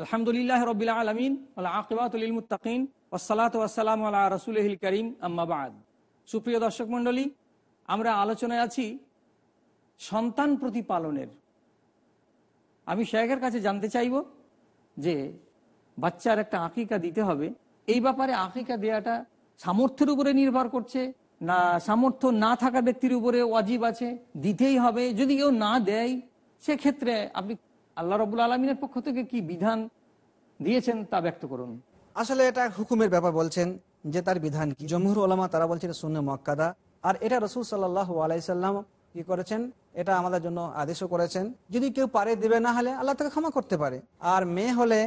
আলহামদুলিল্লাহ রবিল আলমিন আকিবাতুল মুতাকিন ওসালাত ওয়াসালাম আল্লাহ রসুলহিল করিম আম্মাবাদ সুপ্রিয় দর্শক মণ্ডলী, আমরা আলোচনায় আছি সন্তান প্রতিপালনের। আমি শেখের কাছে জানতে চাইব যে বাচ্চার একটা আকিকা দিতে হবে। এই ব্যাপারে আকিকা দেওয়াটা সামর্থ্যের উপরে নির্ভর করছে না, সামর্থ্য না থাকা ব্যক্তির উপরে ওয়াজিব আছে, দিতেই হবে। যদি কেউ না দেয়, সেক্ষেত্রে আপনি আল্লাহ রবুল আলমিনের পক্ষ থেকে কি বিধান দিয়েছেন তা ব্যক্ত করুন। আসলে এটা হুকুমের ব্যাপার বলছেন যে তার বিধান কি? জমহুর ওলামা তারা বলছেন শূন্য মক্কাদা আর এটা রসুল সাল্লাহ আলাইসাল্লাম কি করেছেন? এটা আমাদের জন্য আদেশও করেছেন। যদি কেউ পারে দেবে, না হলে আল্লাহ তাকে ক্ষমা করতে পারে। আর মেয়ে হলে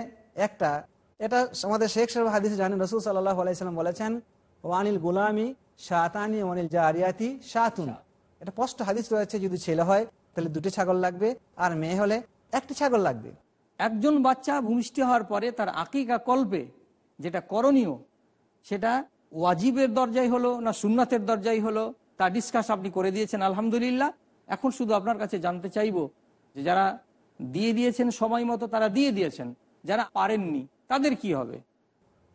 একটা, এটা আমাদের শেখ সাহেব হাদিসে জানেন, রসুল সাল্লাহ আলাইসাল্লাম বলেছেন, ওয়ানিল গুলামি শাহতানি ওয়ানিল জারিয়াতি শাহতুন এটা স্পষ্ট হাদিস রয়েছে, যদি ছেলে হয় তাহলে দুটি ছাগল লাগবে। আর মেয়ে হলে একটি ছাগল লাগবে। একজন বাচ্চা ভূমিষ্ঠি হওয়ার পরে তার আকিকা কল্পে যেটা করণীয় সেটা ওয়াজিবের দরজাই হলো না সুন্নাতের দরজাই হলো তা ডিসকাস আপনি করে দিয়েছেন আলহামদুলিল্লাহ। এখন শুধু আপনার কাছে জানতে চাইব যে যারা দিয়ে দিয়েছেন সময় মতো তারা দিয়ে দিয়েছেন যারা পারেননি তাদের কি হবে?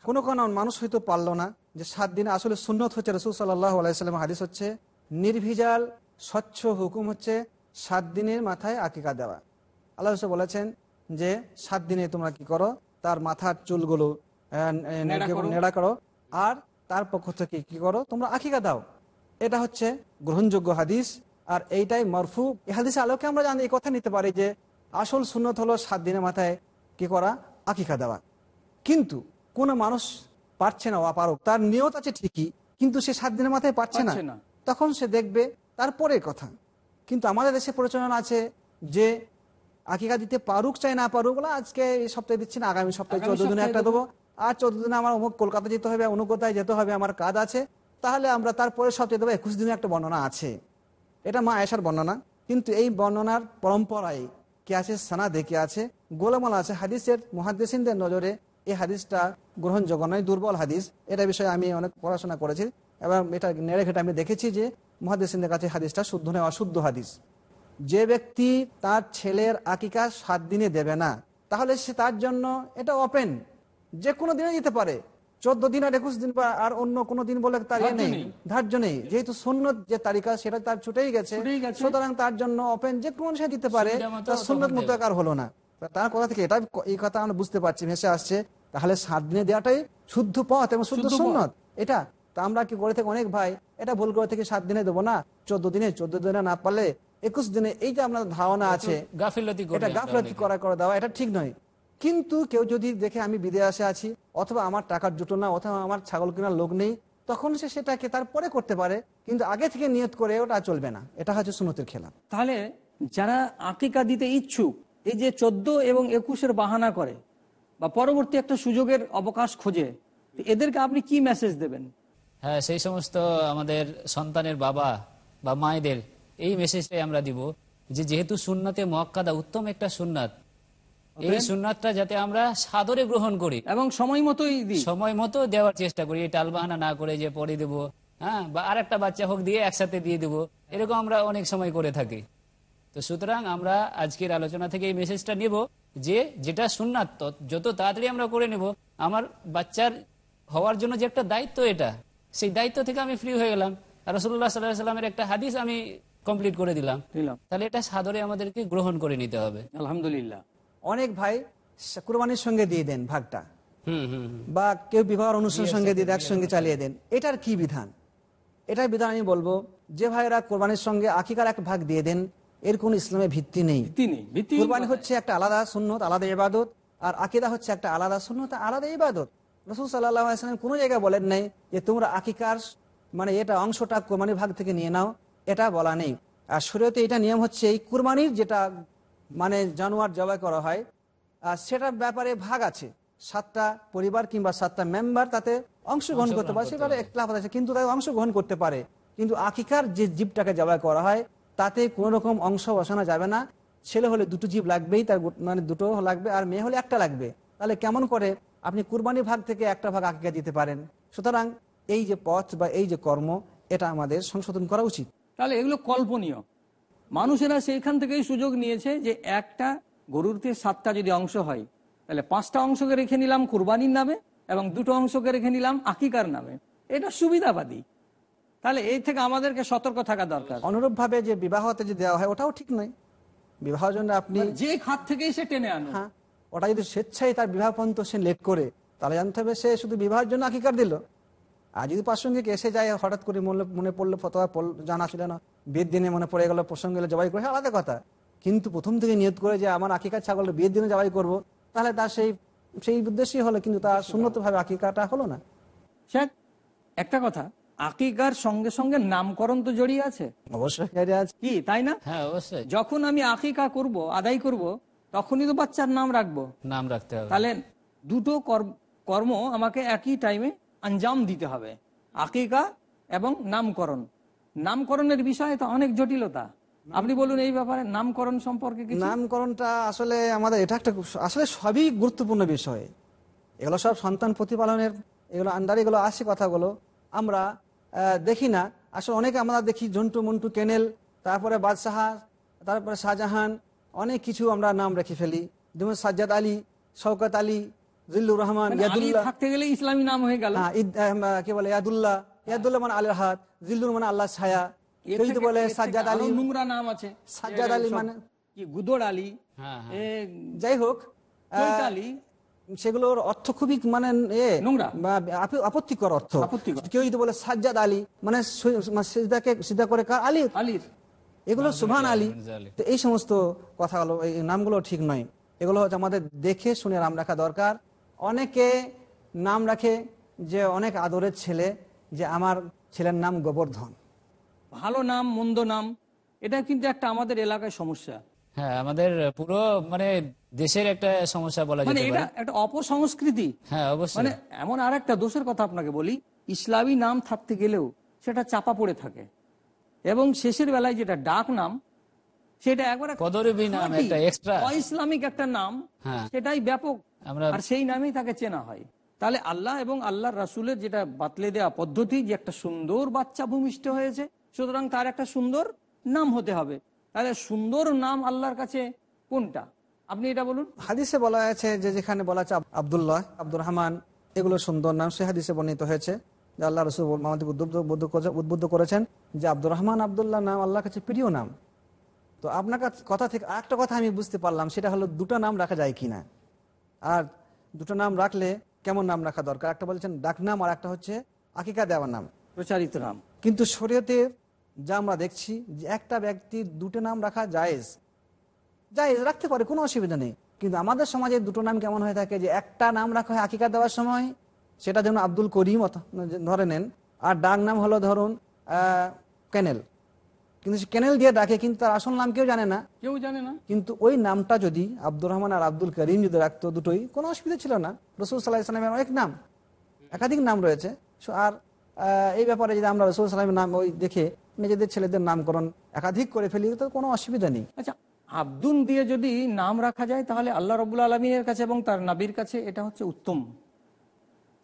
কোনো কোনো মানুষ হয়তো পারল না যে সাত দিনে আসলে সুন্নত হচ্ছে রসুল সাল্লাহ আলাইসাল্লাম হাদিস হচ্ছে নির্ভিজাল স্বচ্ছ হুকুম হচ্ছে সাত দিনের মাথায় আকিকা দেওয়া। আল্লাহ বলেছেন যে সাত দিনে তোমরা কি করো? তার মাথার চুলগুলো নেড়া করো। আর তার পক্ষ থেকে কি করো? তোমরা আখিকা দাও। এটা হচ্ছে গ্রহণযোগ্য হাদিস। আর এইটাই মরফু। এই হাদিসে আলোকে আমরা জানি এই কথা নিতে পারি যে আসল সুন্নত হলো সাত দিনের মাথায় কি করা? আকিকা দেওয়া। কিন্তু কোন মানুষ পারছে না অপারক তার নিয়ত আছে ঠিকই কিন্তু সে সাত দিনের মাথায় পারছে না। তখন সে দেখবে তারপরে কথা। কিন্তু আমাদের দেশে প্রচলন আছে যে আকিকা দিতে পারুক চাই না পারুক বলে আজকে এই সপ্তাহে দিচ্ছি না আগামী সপ্তাহে চোদ্দ দিনে একটা দেবো। আর চোদ্দ দিনে আমার অমুক কলকাতা যেতে হবে অমুক কোথায় যেতে হবে আমার কাজ আছে। তাহলে আমরা তারপরে সপ্তাহে দেবো একুশ দিনে একটা বর্ণনা আছে। এটা মা আয়েশার বর্ণনা। কিন্তু এই বর্ণনার পরম্পরায় কে আছে? সানা দেখে আছে? গোলামাল আছে হাদিসের মহাদিসিনদের নজরে। এই হাদিসটা গ্রহণযোগ্য নয় দুর্বল হাদিস। এটা বিষয়ে আমি অনেক পড়াশোনা করেছি। এবং এটা নেড়ে ঘেটে আমি দেখেছি যে মহাদিসিনদের কাছে হাদিসটা শুদ্ধ নয় অশুদ্ধ হাদিস। যে ব্যক্তি তার ছেলের আকিকা সাত দিনে দেবে না তাহলে সে তার জন্য এটা ওপেন যে কোনো দিনে দিতে পারে। চোদ্দ দিন আর একুশ দিন বা আর অন্য কোনো দিন বলে তার ইয়ে নেই। ধার্য নেই। যেহেতু সুন্নত যে তালিকা সেটা তার ছুটেই গেছে। সুতরাং তার জন্য ওপেন যে কোনো সে দিতে পারে। তার সুন্নত মোতাকার হলো না। তার কথা থেকে এটা এই কথা আমরা বুঝতে পারছি ভেসে আসছে। তাহলে সাত দিনে দেওয়াটাই শুদ্ধ পথ এবং শুদ্ধ সুন্নত। এটা তা আমরা কি করে থেকে? অনেক ভাই এটা ভুল করে থেকে সাত দিনে দেবো না। চোদ্দ দিনে চোদ্দ দিনে না পারলে একুশ দিনে এই যে আপনার ধারণা আছে এটা গাফলতি করা করে দেওয়া এটা ঠিক নয়। কিন্তু কেউ যদি দেখে আমি বিদেশে আছি অথবা আমার টাকার জুটো না অথবা আমার ছাগল কেনার লোক নেই তখন সে সেটাকে তারপরে করতে পারে কিন্তু আগে থেকে নিয়ত করে ওটা চলবে না। এটা হচ্ছে সুনতের খেলা। তাহলে যারা আকিকা দিতে ইচ্ছুক এই যে চোদ্দ এবং একুশের বাহানা করে বা পরবর্তী একটা সুযোগের অবকাশ খোঁজে এদেরকে আপনি কি মেসেজ দেবেন? হ্যাঁ সেই সমস্ত আমাদের সন্তানের বাবা বা মায়েদের এই মেসেজটাই আমরা দিব যে যেহেতু সুন্নাতে মক্কাদা উত্তম একটা সুন্নাত এই সুন্নাতটা যাতে আমরা সাদরে গ্রহণ করি। এবং সময় মতোই সময় মতো দেওয়ার চেষ্টা করি টালবাহানা না করে যে পরে দেবো হ্যাঁ বা আর একটা বাচ্চা হোক দিয়ে একসাথে দিয়ে দেবো এরকম আমরা অনেক সময় করে থাকি। তো সুতরাং আমরা আজকের আলোচনা থেকে এই মেসেজটা নেব যে যেটা সুন্নাত যত তাড়াতাড়ি আমরা করে নেব আমার বাচ্চার হওয়ার জন্য যে একটা দায়িত্ব এটা সেই দায়িত্ব থেকে আমি ফ্রি হয়ে গেলাম। রসুল্লাহ সাল্লাহ সাল্লামের একটা হাদিস আমি কমপ্লিট করে দিলাম। তাহলে এটা সাদরে আমাদেরকে গ্রহণ করে নিতে হবে। আলহামদুলিল্লাহ। অনেক ভাই কুরবানির সঙ্গে দিয়ে দেন ভাগটা। বা কেউ বিবাহ অনুষ্ঠানের সঙ্গে দিয়ে একসঙ্গে চালিয়ে দেন। এটার কি বিধান? এটার বিধান আমি বলব যে ভাইরা কোরবানির সঙ্গে আকিকার এক ভাগ দিয়ে দেন এর কোন ইসলামের ভিত্তি নেই। ভিত্তি নেই হচ্ছে একটা আলাদা সুন্নত আলাদা ইবাদত আর আকিদা হচ্ছে একটা আলাদা সুন্নত আলাদা ইবাদত। রসুল সাল্লাম কোনো জায়গায় বলেন নাই যে তোমরা আকিকার মানে এটা অংশটা কোরবানির ভাগ থেকে নিয়ে নাও এটা বলা নেই। আর শরীয়তে এটা নিয়ম হচ্ছে এই কুরবানির যেটা মানে জানোয়ার জবাই করা হয় আর সেটার ব্যাপারে ভাগ আছে। সাতটা পরিবার কিংবা সাতটা মেম্বার তাতে অংশগ্রহণ করতে পারে সেটা একলাফ আছে কিন্তু তাতে অংশগ্রহণ করতে পারে। কিন্তু আকিকার যে জীবটাকে জবাই করা হয় তাতে কোনো রকম অংশ বসানো যাবে না। ছেলে হলে দুটো জীব লাগবেই তার মানে দুটো লাগবে আর মেয়ে হলে একটা লাগবে। তাহলে কেমন করে আপনি কুরবানি ভাগ থেকে একটা ভাগ আকিকা দিতে পারেন? সুতরাং এই যে পথ বা এই যে কর্ম এটা আমাদের সংশোধন করা উচিত। তাহলে এগুলো কল্পনীয়। মানুষেরা সেইখান থেকেই সুযোগ নিয়েছে যে একটা গরুর থেকে সাতটা যদি অংশ হয় তাহলে পাঁচটা অংশকে রেখে নিলাম কুরবানির নামে এবং দুটো অংশকে রেখে নিলাম আকিকার নামে। এটা সুবিধাবাদী। তাহলে এই থেকে আমাদেরকে সতর্ক থাকা দরকার। অনুরূপ ভাবে যে বিবাহতে যে দেওয়া হয় ওটাও ঠিক নয়। বিবাহের জন্য আপনি মানে যে খাত থেকেই সে টেনে আনো হ্যাঁ ওটা যদি স্বেচ্ছায় তার বিবাহ পর্যন্ত সে লেট করে তাহলে জানতে হবে সে শুধু বিবাহের জন্য আকিকার দিল। আর যদি প্রাসঙ্গিক এসে যায় হঠাৎ করে মনে মনে পড়ল ফতোয়া পড়ল- জানা ছিল না। বিয়ের দিনে মনে পড়ে গেল প্রসঙ্গ জবাই করে আলাদা কথা। কিন্তু প্রথম থেকে নিয়ত করে যে আমার আকিকার ছাগল বিয়ের দিনে জবাই করব তাহলে তার সেই সেই উদ্দেশ্যই হলো কিন্তু তার সুন্নত ভাবে আকিকাটা হলো না। একটা কথা আকিকার সঙ্গে সঙ্গে নামকরণ তো জড়িয়ে আছে। অবশ্যই আছে। কি তাই না? হ্যাঁ অবশ্যই। যখন আমি আকিকা করব আদায় করব তখনই তো বাচ্চার নাম রাখব। নাম রাখতে হবে। তাহলে দুটো কর- কর্ম আমাকে একই টাইমে আঞ্জাম দিতে হবে। আকিকা এবং নামকরণ। নামকরণের বিষয়ে তো অনেক জটিলতা। আপনি বলুন এই ব্যাপারে নামকরণ সম্পর্কে নামকরণটা আসলে আমাদের এটা একটা আসলে সবই গুরুত্বপূর্ণ বিষয়। এগুলো সব সন্তান প্রতিপালনের, এগুলো আন্ডার এগুলো আসে কথাগুলো। আমরা দেখি না। আসলে অনেকে আমরা দেখি জন্টু মন্টু কেনেল, তারপরে বাদশাহ, তারপরে শাহজাহান, অনেক কিছু আমরা নাম রেখে ফেলি। যেমন সাজ্জাদ আলী, শওকত আলী জিল্লুর রহমান মানে থাকতে গেলে ইসলামী নাম হয়ে গেল। হ্যাঁ কি বলে ইয়াদুল্লাহ। ইয়াদুল্লাহ মানে আলের হাত জিল্লুর মানে আল্লাহ ছায়া। কেউ যদি বলে সাজ্জাদ আলী। নোংরা নাম আছে। সাজ্জাদ আলী মানে- কি গুদড় আলী? হ্যাঁ হ্যাঁ। যাই হোক আলী? সেগুলোর অর্থ খুবই মানে আপত্তিকর অর্থ। কেউ যদি বলে সাজ্জাদ আলী মানে সু- সিজদাকে সিজদা করে কার? আলী আলীর। এগুলো সুভান আলী। আলী। তো এই সমস্ত কথাগুলো এই নামগুলো ঠিক নয়। এগুলো হচ্ছে আমাদের দেখে শুনে নাম রাখা দরকার। অনেকে নাম রাখে যে অনেক আদরের ছেলে যে আমার ছেলের নাম গোবর্ধন। ভালো নাম মন্দ নাম এটা কিন্তু একটা আমাদের এলাকায় সমস্যা। হ্যাঁ আমাদের পুরো মানে দেশের একটা সমস্যা বলা মানে যেতে এটা পারে। একটা অপসংস্কৃতি। হ্যাঁ অবশ্যই। মানে এমন আর একটা দোষের কথা আপনাকে বলি ইসলামী নাম থাকতে গেলেও সেটা চাপা পড়ে থাকে। এবং শেষের বেলায় যেটা ডাক নাম সেটা একবারে পদরবী নাম খাঁটি, একটা এক্সট্রা ইসলামিক একটা নাম হ্যাঁ। সেটাই ব্যাপক আর সেই নামেই তাকে চেনা হয়। তাহলে আল্লাহ এবং আল্লাহর রাসুলের যেটা বাতলে দেওয়া পদ্ধতি যে একটা সুন্দর বাচ্চা ভূমিষ্ঠ হয়েছে সুতরাং তার একটা সুন্দর নাম হতে হবে। তাহলে সুন্দর নাম আল্লাহর কাছে কোনটা? আপনি এটা বলুন। হাদিসে বলা আছে যে যেখানে বলা আছে আব- আব্দুল্লাহ আব্দুর রহমান এগুলো সুন্দর নাম সে হাদিসে বর্ণিত হয়েছে যে আল্লাহ রসুল আমাদের উদ্বুদ্ধ উদ্বুদ্ধ করেছেন যে আব্দুর রহমান আবদুল্লাহ নাম আল্লাহর কাছে প্রিয় নাম। তো আপনার কাছ- কথা থেকে আরেকটা কথা আমি বুঝতে পারলাম সেটা হলো দুটো নাম রাখা যায় কিনা। আর দুটো নাম রাখলে কেমন নাম রাখা দরকার? একটা বলছেন ডাক নাম আর একটা হচ্ছে আকিকা দেওয়ার নাম। প্রচারিত নাম। কিন্তু শরীয়তে যা আমরা দেখছি যে একটা ব্যক্তির দুটো নাম রাখা জায়েজ। জায়েজ রাখতে পারে কোনো অসুবিধা নেই। কিন্তু আমাদের সমাজে দুটো নাম কেমন হয়ে থাকে যে একটা নাম রাখা হয় আকিকা দেওয়ার সময় সেটা যেমন আব্দুল করিম ধরে নেন। আর ডাক নাম হলো ধরুন কেনেল। কিন্তু সে কেনেল দিয়ে ডাকে কিন্তু তার আসল নাম কেউ জানে না। কেউ জানে না। কিন্তু ওই নামটা যদি আব্দুর রহমান আর আব্দুল করিম যদি রাখতো দুটোই কোনো অসুবিধা ছিল না। রসুল সাল্লাহ ইসলামের অনেক নাম একাধিক নাম রয়েছে। আর এই ব্যাপারে যদি আমরা রসুল সাল্লামের নাম ওই দেখে নিজেদের ছেলেদের নামকরণ একাধিক করে ফেলি তো কোনো অসুবিধা নেই। আচ্ছা আব্দুল দিয়ে যদি নাম রাখা যায় তাহলে আল্লাহ রবুল আলমিনের কাছে এবং তার নাবির কাছে এটা হচ্ছে উত্তম।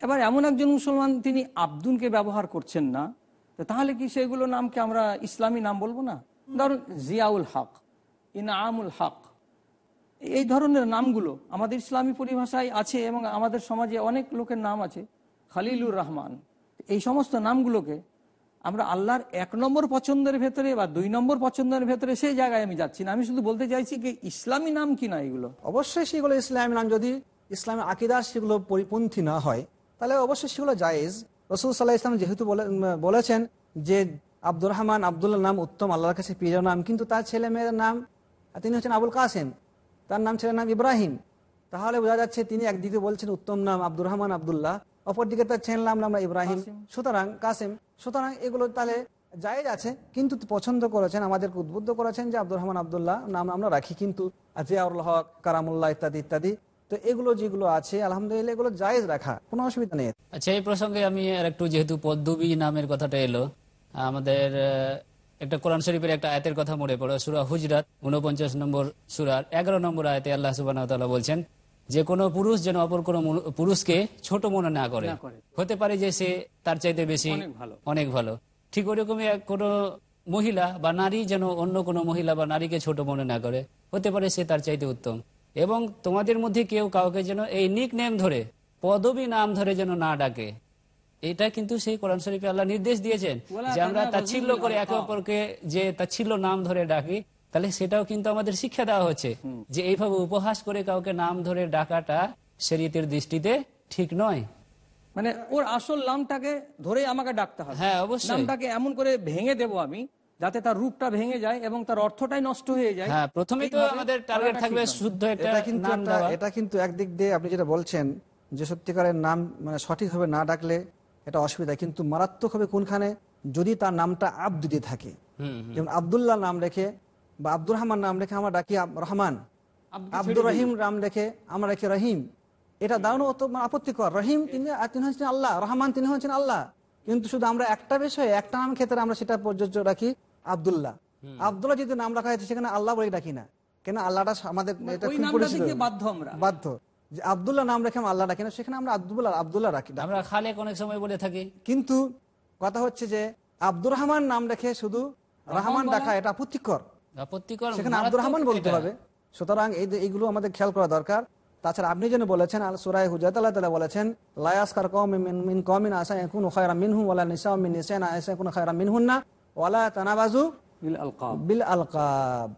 এবার এমন একজন মুসলমান তিনি আব্দুলকে ব্যবহার করছেন না। তাহলে কি সেগুলো নামকে আমরা ইসলামী নাম বলব না? ধরুন জিয়াউল হক ইনামুল হক। এই ধরনের নামগুলো আমাদের ইসলামী পরিভাষায় আছে এবং আমাদের সমাজে অনেক লোকের নাম আছে, খালিলুর রহমান। এই সমস্ত নামগুলোকে আমরা আল্লাহর এক নম্বর পছন্দের ভেতরে বা দুই নম্বর পছন্দের ভেতরে সেই জায়গায় আমি যাচ্ছি না। আমি শুধু বলতে চাইছি যে ইসলামী নাম কি না এগুলো? অবশ্যই সেগুলো ইসলামী নাম। যদি ইসলামী আকিদার সেগুলো পরিপন্থী না হয়, তাহলে অবশ্যই সেগুলো জায়েজ। রসুল সাল্লাহ ইসলাম যেহেতু বলে- বলেছেন যে আব্দুর রহমান আবদুল্লাহ নাম উত্তম আল্লাহর কাছে প্রিয় নাম কিন্তু তার ছেলে মেয়ের নাম তিনি হচ্ছেন আবুল কাসেম। তার নাম ছেলের নাম ইব্রাহিম। তাহলে বোঝা যাচ্ছে তিনি একদিকে বলছেন উত্তম নাম আব্দুর রহমান আবদুল্লাহ অপরদিকে তার ছেলের নাম নাম ইব্রাহিম সুতরাং কাসেম। সুতরাং এগুলো তাহলে জায়েজ আছে কিন্তু পছন্দ করেছেন আমাদেরকে উদ্বুদ্ধ করেছেন যে আব্দুর রহমান আবদুল্লাহ নাম আমরা রাখি কিন্তু জিয়াউল হক কারামুল্লাহ ইত্যাদি ইত্যাদি। তো এগুলো যেগুলো আছে আলহামদুলিল্লাহ এগুলো জায়েজ রাখা কোনো অসুবিধা নেই। আচ্ছা এই প্রসঙ্গে আমি আর একটু যেহেতু পদ্মবী নামের কথাটা এলো আমাদের একটা কোরআন শরীফের একটা আয়াতের কথা মনে পড়ে সুরা হুজরাত উনপঞ্চাশ নম্বর সুরার এগারো নম্বর আয়তে আল্লাহ সুবাহ বলছেন যে কোনো পুরুষ যেন অপর কোনো পুরুষকে ছোট মনে না করে। হতে পারে যে সে তার চাইতে বেশি অনেক ভালো। ঠিক ওরকমই এক কোনো মহিলা বা নারী যেন অন্য কোনো মহিলা বা নারীকে ছোট মনে না করে হতে পারে সে তার চাইতে উত্তম। এবং তোমাদের মধ্যে কেউ কাউকে যেন এই নিক নেম ধরে পদবী নাম ধরে যেন না ডাকে। এটা কিন্তু সেই কোরআন শরীফে আল্লাহ নির্দেশ দিয়েছেন যে আমরা তাচ্ছিল্য করে একে অপরকে যে তাচ্ছিল্য নাম ধরে ডাকি তাহলে সেটাও কিন্তু আমাদের শিক্ষা দেওয়া হচ্ছে যে এইভাবে উপহাস করে কাউকে নাম ধরে ডাকাটা শরীয়তের দৃষ্টিতে ঠিক নয়। মানে ওর আসল নামটাকে ধরে আমাকে ডাকতে হবে। হ্যাঁ, অবশ্যই। নামটাকে এমন করে ভেঙে দেব আমি যাতে তার রূপটা ভেঙে যায় এবং তার অর্থটাই নষ্ট হয়ে যায়। হ্যাঁ প্রথমে তো আমাদের টার্গেট থাকবে শুদ্ধ এটা কিন্তু এটা কিন্তু একদিক দিয়ে আপনি যেটা বলছেন যে সত্যিকারের নাম মানে সঠিকভাবে না ডাকলে এটা অসুবিধা কিন্তু মারাত্মক হবে কোনখানে? যদি তার নামটা আব্দু দিয়ে থাকে যেমন আবদুল্লাহ নাম রেখে বা আব্দুর রহমান নাম রেখে আমরা ডাকি রহমান। আব্দুর রহিম নাম রেখে আমরা রেখে রহিম। এটা দারুণ অত মানে আপত্তিকর। রহিম তিনি তিনি হচ্ছেন আল্লাহ রহমান তিনি হচ্ছেন আল্লাহ। কিন্তু শুধু আমরা একটা বিষয়ে একটা নাম ক্ষেত্রে আমরা সেটা প্রযোজ্য রাখি। আব্দুল্লাহ। আব্দুল্লাহ যদি নাম রাখা হয়েছে সেখানে আল্লাহ বলে ডাকি না। কেন আল্লাহটা আমাদের বাধ্য আমরা। বাধ্য। যে আব্দুল্লাহ নাম রেখে আল্লাহ ডাকি না সেখানে আমরা আব্দুল্লাহ আব্দুল্লাহ রাখি আমরা খালেক অনেক সময় বলে থাকি। কিন্তু কথা হচ্ছে যে আব্দুর রহমান নাম রেখে শুধু রহমান ডাকা এটা আপত্তিকর। আপত্তিকর সেখানে আব্দুর রহমান বলতে হবে। সুতরাং এইগুলো আমাদের খেয়াল করা দরকার। তাছাড়া আপনি যেন বলেছেন আল সুরাই হুজাত আল্লাহ তালা বলেছেন লায়াসকার কম মিন কমিন আসা এখন খায়রা মিনহু ওয়ালা নিসা মিন নিসান আসা এখন খায়রা মিনহুন্না। ওয়ালা তানাবাজু বিল আলকাব। বিল আলকাব।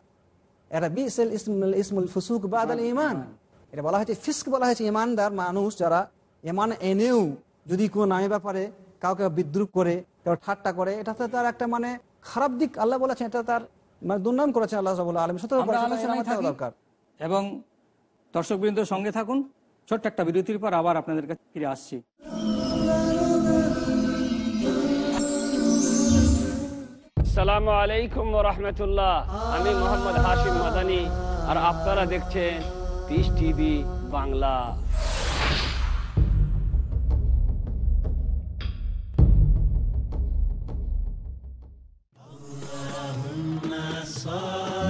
এটা বিসেল ইসমুল ইসমুল ফুসুক বাদাল ইমান এটা বলা হয়েছে ফিস্ক বলা হয়েছে ইমানদার মানুষ যারা ইমান এনেও যদি কোনো নামে ব্যাপারে কাউকে বিদ্রুপ করে কেউ ঠাট্টা করে এটা তো তার একটা মানে খারাপ দিক। আল্লাহ বলেছেন এটা তার মানে দুর্নাম করেছেন আল্লাহ থাকি দরকার। এবং দর্শকবৃন্দ সঙ্গে থাকুন। ছোট্ট একটা বিরতির পর আবার আপনাদের কাছে ফিরে আসছি। সালামু আলাইকুম রহমতুল্লাহ। আমি মোহাম্মদ হাশিম মাদানি আর আপনারা দেখছেন পিস টিভি বাংলা।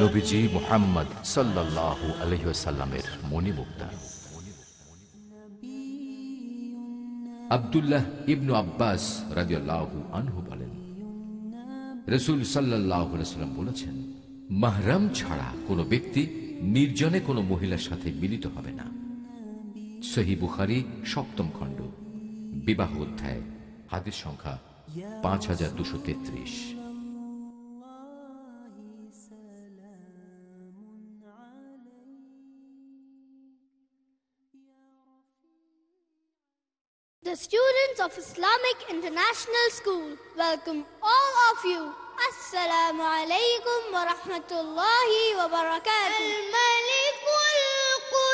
নবীজি মোহাম্মদ মণিমুক্তা। আবদুল্লাহ ইবনু আব্বাস রাজিয়াল্লাহু আনহু বলেন রসুল সাল্লাহাম বলেছেন, মাহরাম ছাড়া কোনো ব্যক্তি নির্জনে কোনো মহিলার সাথে মিলিত হবে না। সহি বুখারি, সপ্তম খণ্ড, বিবাহ অধ্যায় হাতের সংখ্যা পাঁচ হাজার দুশো তেত্রিশ। The students of Islamic International School welcome all of you. Assalamu alaikum wa rahmatullahi wa barakatuh. الملك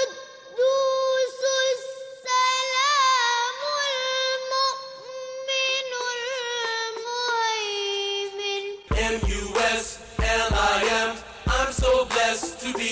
القدوس السلام المؤمن المهيمن M-U-S-L-I-M. I'm so blessed to be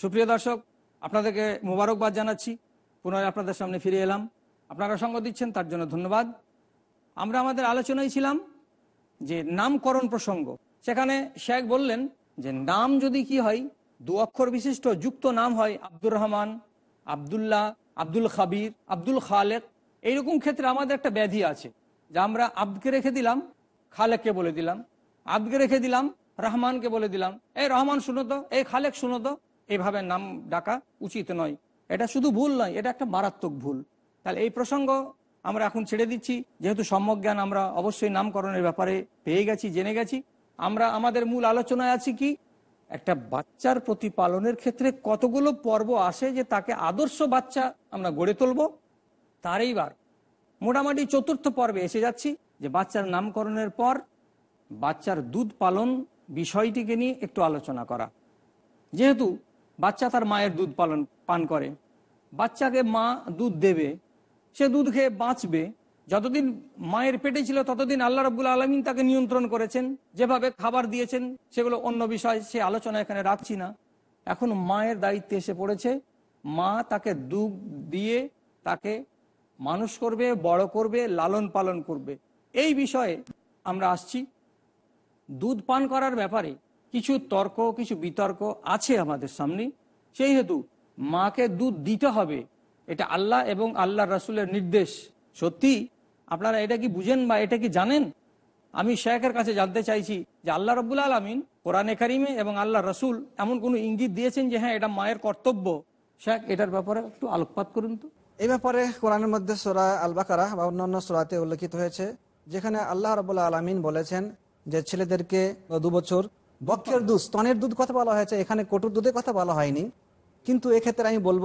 সুপ্রিয় দর্শক, আপনাদেরকে মোবারকবাদ জানাচ্ছি। পুনরায় আপনাদের সামনে ফিরে এলাম। আপনারা সঙ্গ দিচ্ছেন, তার জন্য ধন্যবাদ। আমরা আমাদের আলোচনায় ছিলাম যে নামকরণ প্রসঙ্গ। সেখানে শেখ বললেন যে নাম যদি কি হয়, দু অক্ষর বিশিষ্ট যুক্ত নাম হয় আব্দুর রহমান, আবদুল্লাহ, আব্দুল খাবির, আব্দুল খালেক। এইরকম ক্ষেত্রে আমাদের একটা ব্যাধি আছে যে আমরা আব্দকে রেখে দিলাম, খালেককে বলে দিলাম। আব্দকে রেখে দিলাম, রহমানকে বলে দিলাম। এই রহমান শুনো তো, এই খালেক শুনো তো। এইভাবে নাম ডাকা উচিত নয়। এটা শুধু ভুল নয়, এটা একটা মারাত্মক ভুল। তাহলে এই প্রসঙ্গ আমরা এখন ছেড়ে দিচ্ছি। যেহেতু সম্যক জ্ঞান আমরা অবশ্যই নামকরণের ব্যাপারে পেয়ে গেছি, জেনে গেছি। আমরা আমাদের মূল আলোচনায় আছি কি? একটা বাচ্চার প্রতিপালনের ক্ষেত্রে কতগুলো পর্ব আসে যে তাকে আদর্শ বাচ্চা আমরা গড়ে তুলব? তার এইবার মোটামুটি চতুর্থ পর্বে এসে যাচ্ছি যে বাচ্চার নামকরণের পর বাচ্চার দুধ পালন বিষয়টিকে নিয়ে একটু আলোচনা করা। যেহেতু বাচ্চা তার মায়ের দুধ পালন, পান করে। বাচ্চাকে মা দুধ দেবে, সে দুধ খেয়ে বাঁচবে। যতদিন মায়ের পেটে ছিল, ততদিন আল্লাহ রব্বুল আলমিন তাকে নিয়ন্ত্রণ করেছেন। যেভাবে খাবার দিয়েছেন, সেগুলো অন্য বিষয়, সে আলোচনা এখানে রাখছি না। এখন মায়ের দায়িত্বে এসে পড়েছে। মা তাকে দুধ দিয়ে তাকে মানুষ করবে, বড় করবে, লালন পালন করবে। এই বিষয়ে আমরা আসছি। দুধ পান করার ব্যাপারে কিছু তর্ক, কিছু বিতর্ক আছে আমাদের সামনে। সেই হেতু মাকে দুধ দিতে হবে। এটা আল্লাহ এবং আল্লাহ রাসুলের নির্দেশ। সত্যি? আপনারা এটা কি বুঝেন বা এটা কি জানেন? আমি শেখের কাছে জানতে চাইছি যে আল্লাহ রব্বুল আলমিন কোরআনে কারিমে এবং আল্লাহ রসুল এমন কোনো ইঙ্গিত দিয়েছেন যে হ্যাঁ এটা মায়ের কর্তব্য। শেখ, এটার ব্যাপারে একটু আলোকপাত করুন তো। এই ব্যাপারে কোরআনের মধ্যে সোরা আল বাকারা বা অন্যান্য সোরাতে উল্লেখিত হয়েছে, যেখানে আল্লাহ রবুল্লা আলমিন বলেছেন যে ছেলেদেরকে দু বছর বক্ষের দুধ, স্তনের দুধ কথা বলা হয়েছে, এখানে কটুর দুধের কথা বলা হয়নি। কিন্তু এক্ষেত্রে আমি বলব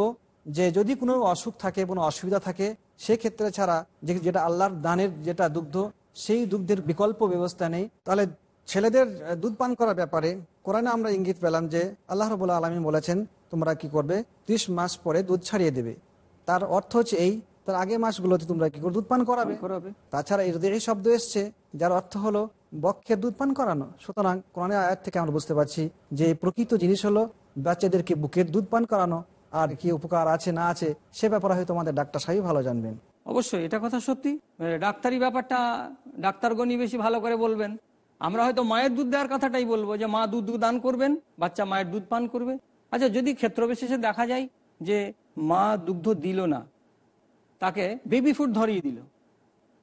যে যদি কোনো অসুখ থাকে, কোনো অসুবিধা থাকে, সেক্ষেত্রে ছাড়া যে যেটা আল্লাহর দানের যেটা দুগ্ধ, সেই দুগ্ধের বিকল্প ব্যবস্থা নেই। তাহলে ছেলেদের দুধ পান করার ব্যাপারে কোরআনে আমরা ইঙ্গিত পেলাম যে আল্লাহ রবুল্লা আলমিন বলেছেন, তোমরা কি করবে? ত্রিশ মাস পরে দুধ ছাড়িয়ে দেবে। তার অর্থ হচ্ছে এই তার আগে মাসগুলোতে তোমরা কি করে দুধ পান করাবে? করাবে। তাছাড়া এর এই শব্দ এসছে যার অর্থ হলো বক্ষের দুধ পান করানো। সুতরাং কোরআনের আয়াত থেকে আমরা বুঝতে পারছি যে প্রকৃত জিনিস হলো বাচ্চাদেরকে বুকের দুধ পান করানো আর কি উপকার আছে না আছে সে ব্যাপারে হয়তো আমাদের ডাক্তার সাহেব ভালো জানবেন। অবশ্যই এটা কথা সত্যি। ডাক্তারি ব্যাপারটা ডাক্তারগণই বেশি ভালো করে বলবেন। আমরা হয়তো মায়ের দুধ দেওয়ার কথাটাই বলব যে মা দুধ দান করবেন বাচ্চা মায়ের দুধ পান করবে। আচ্ছা যদি ক্ষেত্র বিশেষে দেখা যায় যে মা দুগ্ধ দিল না তাকে বেবি ফুড ধরিয়ে দিল।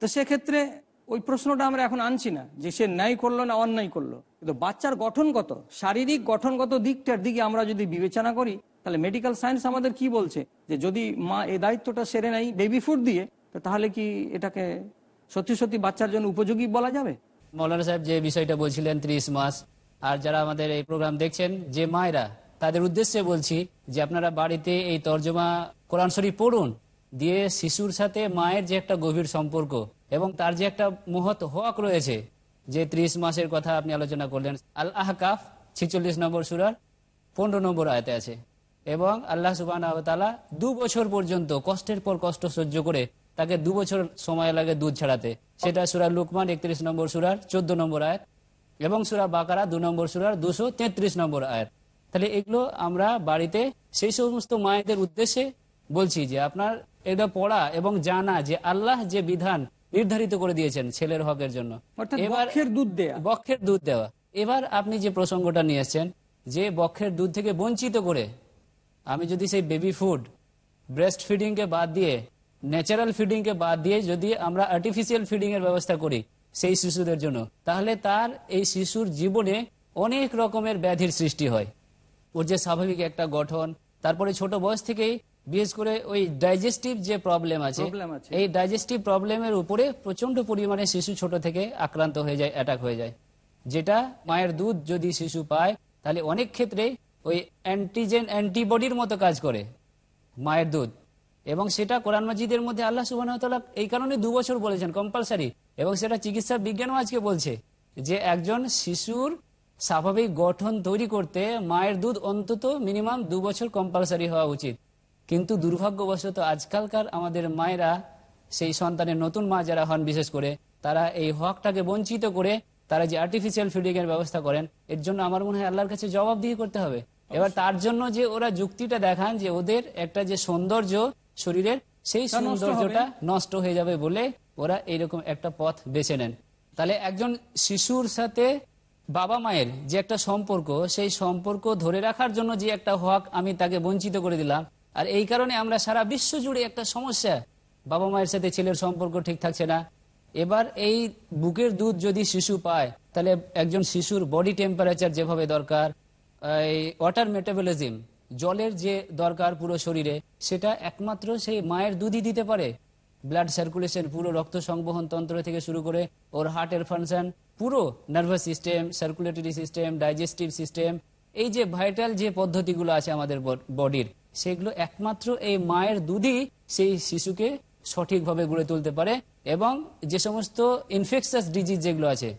তো সেক্ষেত্রে ওই প্রশ্নটা আমরা এখন আনছি না, যে সে ন্যায় করল না অন্যায় করল। কিন্তু বাচ্চার গঠনগত শারীরিক গঠনগত দিকটার দিকে আমরা যদি বিবেচনা করি, তাহলে মেডিকেল সায়েন্স আমাদের কি বলছে? যে যদি মা এই দায়িত্বটা সেরে নেয় বেবি ফুড দিয়ে তাহলে কি এটাকে সত্যি সত্যি বাচ্চার জন্য উপযোগী বলা যাবে? মৌলানা সাহেব যে বিষয়টা বলছিলেন ত্রিশ মাস, আর যারা আমাদের এই প্রোগ্রাম দেখছেন, যে মায়েরা, তাদের উদ্দেশ্যে বলছি যে আপনারা বাড়িতে এই তর্জমা কোরআন শরীফ পড়ুন দিয়ে শিশুর সাথে মায়ের যে একটা গভীর সম্পর্ক এবং তার যে একটা মহৎ হক রয়েছে, যে ত্রিশ মাসের কথা আপনি আলোচনা করলেন আল আহকাফ ছিচল্লিশ নম্বর সুরার পনেরো নম্বর আয়তে আছে। এবং আল্লাহ সুবাহ দু বছর পর্যন্ত কষ্টের পর কষ্ট সহ্য করে তাকে দু বছর সময় লাগে দুধ ছাড়াতে। সেটা সুরা লুকমান একত্রিশ নম্বর সুরার চোদ্দ নম্বর আয়াত এবং সুরা বাকারা দু নম্বর সুরার দুশো তেত্রিশ নম্বর আয়াত। তাহলে এগুলো আমরা বাড়িতে সেই সমস্ত মায়েদের উদ্দেশ্যে বলছি যে আপনার এটা পড়া এবং জানা যে আল্লাহ যে বিধান নির্ধারিত করে দিয়েছেন ছেলের হকের জন্য। বক্ষের দুধ দেয়া। বক্ষের দুধ দেওয়া। এবার আপনি যে প্রসঙ্গটা নিয়ে এসছেন যে বক্ষের দুধ থেকে বঞ্চিত করে আমি যদি সেই বেবি ফুড ব্রেস্ট ফিডিংকে বাদ দিয়ে ন্যাচারাল ফিডিংকে বাদ দিয়ে যদি আমরা আর্টিফিশিয়াল ফিডিং এর ব্যবস্থা করি সেই শিশুদের জন্য তাহলে তার এই শিশুর জীবনে অনেক রকমের ব্যাধির সৃষ্টি হয়। ওর যে স্বাভাবিক একটা গঠন তারপরে ছোট বয়স থেকেই বিশেষ করে ওই ডাইজেস্টিভ যে প্রবলেম আছে এই ডাইজেস্টিভ প্রবলেমের উপরে প্রচণ্ড পরিমাণে শিশু ছোট থেকে আক্রান্ত হয়ে যায় অ্যাটাক হয়ে যায়। যেটা মায়ের দুধ যদি শিশু পায় তাহলে অনেক ক্ষেত্রে ওই অ্যান্টিজেন অ্যান্টিবডির মতো কাজ করে মায়ের দুধ। এবং সেটা কোরআন মাজিদের মধ্যে আল্লাহ সুবাহ এই কারণে দু বছর বলেছেন কম্পালসারি এবং সেটা চিকিৎসা বিজ্ঞানও আজকে বলছে যে একজন শিশুর স্বাভাবিক গঠন তৈরি করতে মায়ের দুধ অন্তত মিনিমাম দু বছর কম্পালসারি হওয়া উচিত। কিন্তু দুর্ভাগ্যবশত আজকালকার আমাদের মায়েরা সেই সন্তানের নতুন মা যারা হন বিশেষ করে তারা এই হকটাকে বঞ্চিত করে তারা যে আর্টিফিশিয়াল ফিডিং এর ব্যবস্থা করেন এর জন্য আমার মনে হয় আল্লাহর কাছে জবাব দিয়ে করতে হবে। এবার তার জন্য যে ওরা যুক্তিটা দেখান যে ওদের একটা যে সৌন্দর্য শরীরের সেই সৌন্দর্যটা নষ্ট হয়ে যাবে বলে ওরা এইরকম একটা পথ বেছে নেন। তাহলে একজন শিশুর সাথে বাবা মায়ের যে একটা সম্পর্ক সেই সম্পর্ক ধরে রাখার জন্য যে একটা হক আমি তাকে বঞ্চিত করে দিলাম আর এই কারণে আমরা সারা বিশ্ব জুড়ে একটা সমস্যা। বাবা মায়ের সাথে ছেলের সম্পর্ক ঠিক থাকছে না। এবার এই বুকের দুধ যদি শিশু পায়, তাহলে একজন শিশুর বডি টেম্পারেচার যেভাবে দরকার, এই ওয়াটার মেটাবলিজম জলের যে দরকার পুরো শরীরে, সেটা একমাত্র সেই মায়ের দুধই দিতে পারে। ব্লাড সার্কুলেশন পুরো রক্ত সংবহন তন্ত্র থেকে শুরু করে ওর হার্টের ফাংশন পুরো nervous system circulatory system digestive system এই যে ভাইটাল যে পদ্ধতিগুলো আছে আমাদের বডির সেগুলো একমাত্র এই মায়ের দুধই সেই শিশুকে সঠিকভাবে গড়ে তুলতে পারে এবং যে সমস্ত ইনফেকশাস ডিজিজ যেগুলো আছে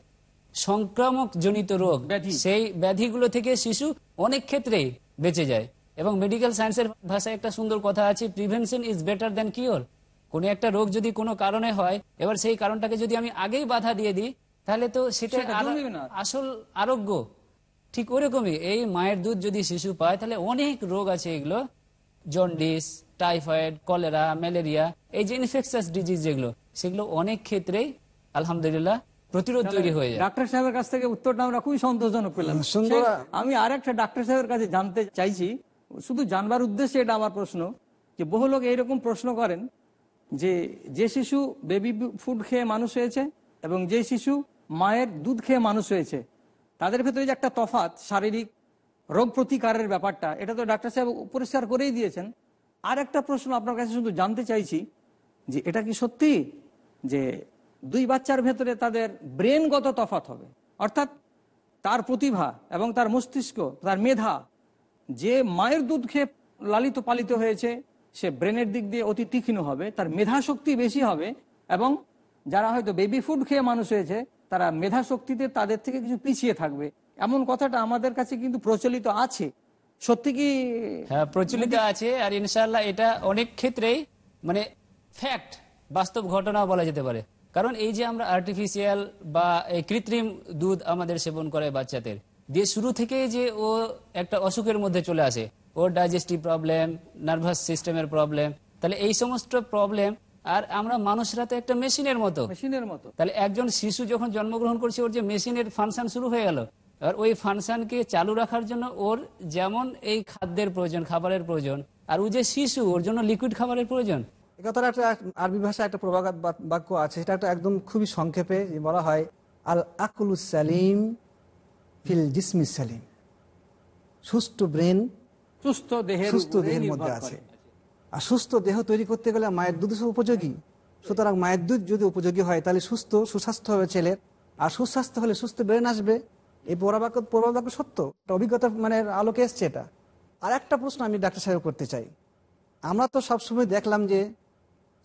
সংক্রামক জনিত রোগ। সেই ব্যাধিগুলো থেকে শিশু অনেক ক্ষেত্রেই বেঁচে যায় এবং মেডিকেল সায়েন্সের ভাষায় একটা সুন্দর কথা আছে prevention is better than cure কোনো একটা রোগ যদি কোনো কারণে হয় এবার সেই কারণটাকে যদি আমি আগেই বাধা দিয়ে দিই তাহলে তো সেটা। আসল আরোগ্য ঠিক ওরকমই এই মায়ের দুধ যদি শিশু পায় তাহলে অনেক রোগ আছে এগুলো জন্ডিস টাইফয়েড কলেরা ম্যালেরিয়া এই যে ইনফেকশাস ডিজিজ যেগুলো সেগুলো অনেক ক্ষেত্রেই আলহামদুলিল্লাহ প্রতিরোধ তৈরি হয়ে যায়। ডাক্তার সাহেবের কাছ থেকে উত্তরটা আমরা খুবই সন্তোষজনক পেলাম। আমি আর একটা ডাক্তার সাহেবের কাছে জানতে চাইছি শুধু জানবার উদ্দেশ্যে এটা আমার প্রশ্ন যে বহু লোক এইরকম প্রশ্ন করেন যে যে শিশু বেবি ফুড খেয়ে মানুষ হয়েছে এবং যে শিশু মায়ের দুধ খেয়ে মানুষ হয়েছে তাদের ভেতরে যে একটা তফাৎ শারীরিক রোগ প্রতিকারের ব্যাপারটা, এটা তো ডাক্তার সাহেব পরিষ্কার করেই দিয়েছেন। আর একটা প্রশ্ন আপনার কাছে শুধু জানতে চাইছি, যে এটা কি সত্যি যে দুই বাচ্চার ভেতরে তাদের ব্রেনগত তফাৎ হবে? অর্থাৎ তার প্রতিভা এবং তার মস্তিষ্ক, তার মেধা, যে মায়ের দুধ খেয়ে লালিত পালিত হয়েছে, সে ব্রেনের দিক দিয়ে অতি তীক্ষ্ণ হবে, তার মেধা শক্তি বেশি হবে, এবং যারা হয়তো বেবি ফুড খেয়ে মানুষ হয়েছে, তারা মেধা শক্তিতে তাদের থেকে কিছু পিছিয়ে থাকবে। এমন কথাটা আমাদের কাছে কিন্তু প্রচলিত আছে। সত্যি কি হ্যাঁ প্রচলিত আছে আর ইনশাল্লাহ এটা অনেক ক্ষেত্রেই মানে ফ্যাক্ট বাস্তব ঘটনা বলা যেতে পারে। কারণ এই যে আমরা আর্টিফিশিয়াল বা এই কৃত্রিম দুধ আমাদের সেবন করে বাচ্চাদের দিয়ে শুরু থেকে যে ও একটা অসুখের মধ্যে চলে আসে ওর ডাইজেস্টিভ প্রবলেম নার্ভাস সিস্টেমের প্রবলেম তাহলে এই সমস্ত প্রবলেম আর আমরা মানুষরা তো একটা মেশিনের মতো। মেশিনের মতো। তাহলে একজন শিশু যখন জন্মগ্রহণ করছে ওর যে মেশিনের ফাংশন শুরু হয়ে গেল আর ওই ফাংশনকে চালু রাখার জন্য ওর যেমন এই খাদ্যের প্রয়োজন খাবারের প্রয়োজন আর ও যে শিশু ওর জন্য লিকুইড খাবারের প্রয়োজন। এ একটা আরবি ভাষায় একটা বা- বাক্য আছে সেটা একটা একদম খুবই সংক্ষেপে বলা হয় আল আকুলুস সালিম ফিল জিসমিস সালিম। সুস্থ ব্রেন সুস্থ দেহের সুস্থ দেহের মধ্যে আছে। আর সুস্থ দেহ তৈরি করতে গেলে মায়ের দুধ উপযোগী। সুতরাং মায়ের দুধ যদি উপযোগী হয় তাহলে সুস্থ সুস্বাস্থ্য হবে ছেলের। আর সুস্বাস্থ্য হলে সুস্থ ব্রেন আসবে। এই পরাবাক্য পরাবাক্য সত্য? অভিজ্ঞতা মানে আলোকে এসছে এটা। আর একটা প্রশ্ন আমি ডাক্তার সাহেব করতে চাই। আমরা তো সবসময় দেখলাম যে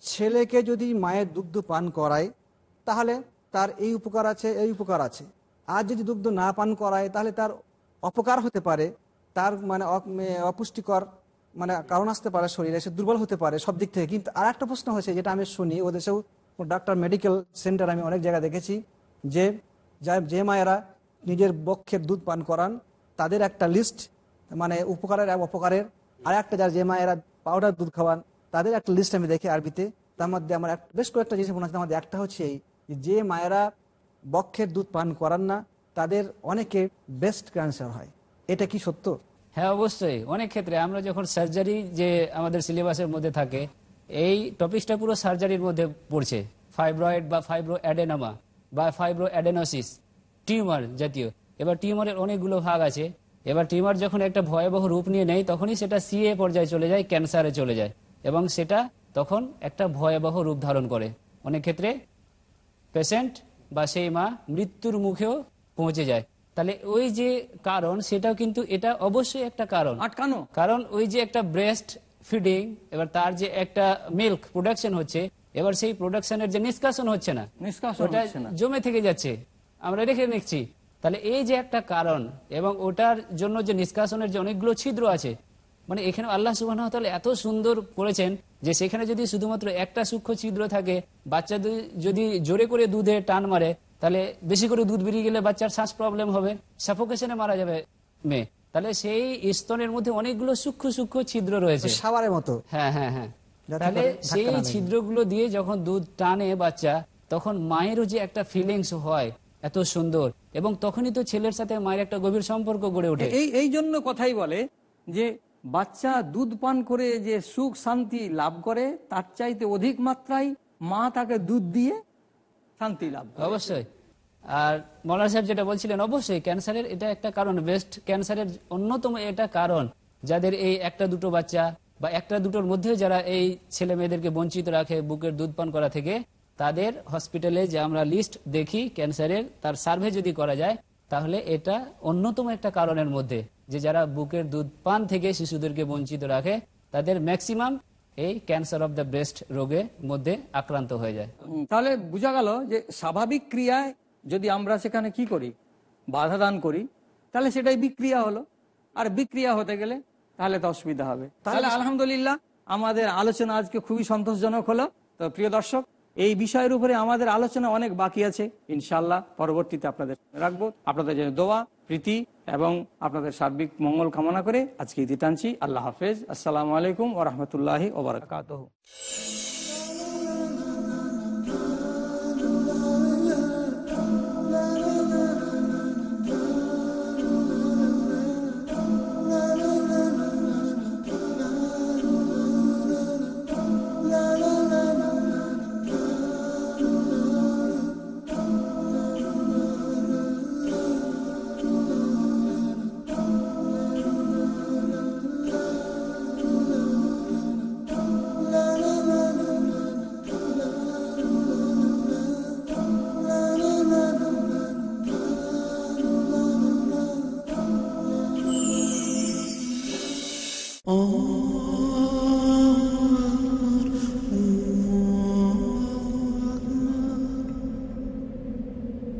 ছেলেকে যদি মায়ের দুগ্ধ পান করায়, তাহলে তার এই উপকার আছে, এই উপকার আছে। আর যদি দুগ্ধ না পান করায়, তাহলে তার অপকার হতে পারে। তার মানে অপুষ্টিকর মানে কারণ আসতে পারে শরীরে, সে দুর্বল হতে পারে সব দিক থেকে। কিন্তু আর একটা প্রশ্ন হয়েছে যেটা আমি শুনি, ও দেশেও ডাক্তার মেডিকেল সেন্টার আমি অনেক জায়গায় দেখেছি যা- যে মায়েরা নিজের বক্ষের দুধ পান করান, তাদের একটা লিস্ট মানে উপকারের অপকারের। আর একটা যার যে মায়েরা পাউডার দুধ খাওয়ান, তাদের একটা লিস্ট আমি দেখি আরবিতে। তার মধ্যে আমার বেশ কয়েকটা জিনিস মনে হচ্ছে মধ্যে একটা হচ্ছে এই যে মায়েরা বক্ষের দুধ পান করান না, তাদের অনেকে বেস্ট ক্যান্সার হয়। এটা কি সত্য? হ্যাঁ অবশ্যই। অনেক ক্ষেত্রে আমরা যখন সার্জারি যে আমাদের সিলেবাসের মধ্যে থাকে, এই টপিকসটা পুরো সার্জারির মধ্যে পড়ছে। ফাইব্রয়েড বা ফাইব্রো অ্যাডেনামা বা ফাইব্রো অ্যাডেনোসিস টিউমার জাতীয়। এবার টিউমারের অনেকগুলো ভাগ আছে। এবার টিউমার যখন একটা ভয়াবহ রূপ নিয়ে নেয় তখনই সেটা সিএ পর্যায়ে চলে যায় ক্যান্সারে চলে যায়। এবং সেটা তখন একটা ভয়াবহ রূপ ধারণ করে। অনেক ক্ষেত্রে পেশেন্ট বা সেই মা মৃত্যুর মুখেও পৌঁছে যায়। তাহলে ওই যে কারণ সেটাও কিন্তু এটা অবশ্যই একটা কারণ। আটকানো। কারণ ওই যে একটা ব্রেস্ট ফিডিং এবার তার যে একটা মিল্ক প্রোডাকশন হচ্ছে এবার সেই প্রোডাকশনের যে নিষ্কাশন হচ্ছে না ওটা হচ্ছে না। জমে থেকে যাচ্ছে। আমরা রেখে দেখছি তাহলে এই যে একটা কারণ এবং ওটার জন্য যে নিষ্কাশনের যে অনেকগুলো ছিদ্র আছে মানে এখানে আল্লাহ সুবাহ এত সুন্দর করেছেন যে সেখানে যদি শুধুমাত্র একটা সূক্ষ্ম ছিদ্র থাকে বাচ্চা যদি জোরে করে দুধে টান মারে তাহলে বেশি করে দুধ বেরিয়ে গেলে বাচ্চার শ্বাস প্রবলেম হবে সাফোকেশনে মারা যাবে মেয়ে। তাহলে সেই স্তনের মধ্যে অনেকগুলো সূক্ষ্ম সূক্ষ্ম ছিদ্র রয়েছে। সাবারের মতো। হ্যাঁ হ্যাঁ হ্যাঁ। তাহলে সেই ছিদ্রগুলো দিয়ে যখন দুধ টানে বাচ্চা তখন মায়েরও যে একটা ফিলিংস হয় এত সুন্দর। এবং তখনই তো ছেলের সাথে মায়ের একটা গভীর সম্পর্ক গড়ে ওঠে। এই এই জন্য কথাই বলে যে বাচ্চা দুধ পান করে যে সুখ শান্তি লাভ করে তার চাইতে অধিক মাত্রায় মা তাকে দুধ দিয়ে শান্তি লাভ অবশ্যই। আর মৌলানা সাহেব যেটা বলছিলেন অবশ্যই ক্যান্সারের এটা একটা কারণ বেস্ট ক্যান্সারের অন্যতম এটা কারণ যাদের এই একটা দুটো বাচ্চা বা একটা দুটোর মধ্যেও যারা এই ছেলে মেয়েদেরকে বঞ্চিত রাখে বুকের দুধ পান করা থেকে তাদের হসপিটালে যে আমরা লিস্ট দেখি ক্যান্সারের তার সার্ভে যদি করা যায় তাহলে এটা অন্যতম একটা কারণের মধ্যে যে যারা বুকের দুধ পান থেকে শিশুদেরকে বঞ্চিত রাখে তাদের ম্যাক্সিমাম এই ক্যান্সার অফ দ্য ব্রেস্ট রোগের মধ্যে আক্রান্ত হয়ে যায়। তাহলে বোঝা গেল যে স্বাভাবিক ক্রিয়ায় যদি আমরা সেখানে কি করি? বাধা দান করি তাহলে সেটাই বিক্রিয়া হলো। আর বিক্রিয়া হতে গেলে তাহলে তো অসুবিধা হবে। তাহলে আলহামদুলিল্লাহ আমাদের আলোচনা আজকে খুবই সন্তোষজনক হলো। তো প্রিয় দর্শক এই বিষয়ের উপরে আমাদের আলোচনা অনেক বাকি আছে ইনশাল্লাহ পরবর্তীতে আপনাদের রাখব। আপনাদের জন্য দোয়া, প্রীতি এবং আপনাদের সার্বিক মঙ্গল কামনা করে আজকে ইতি টানছি। আল্লাহ হাফেজ। আসসালামু আলাইকুম ওরহমতুল্লাহি ওবরাকাত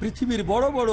পৃথিবীর বড় বড়